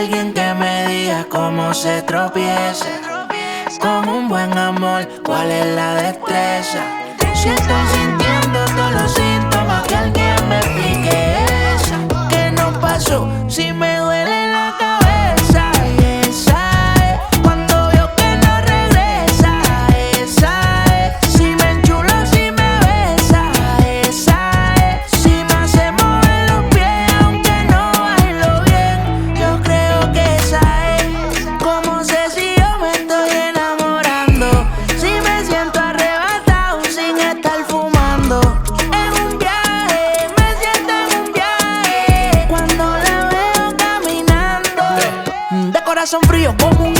Alguien que me diga cómo se tropieza. Con un buen amor, cuál es la destreza. Siento Si son fríos como un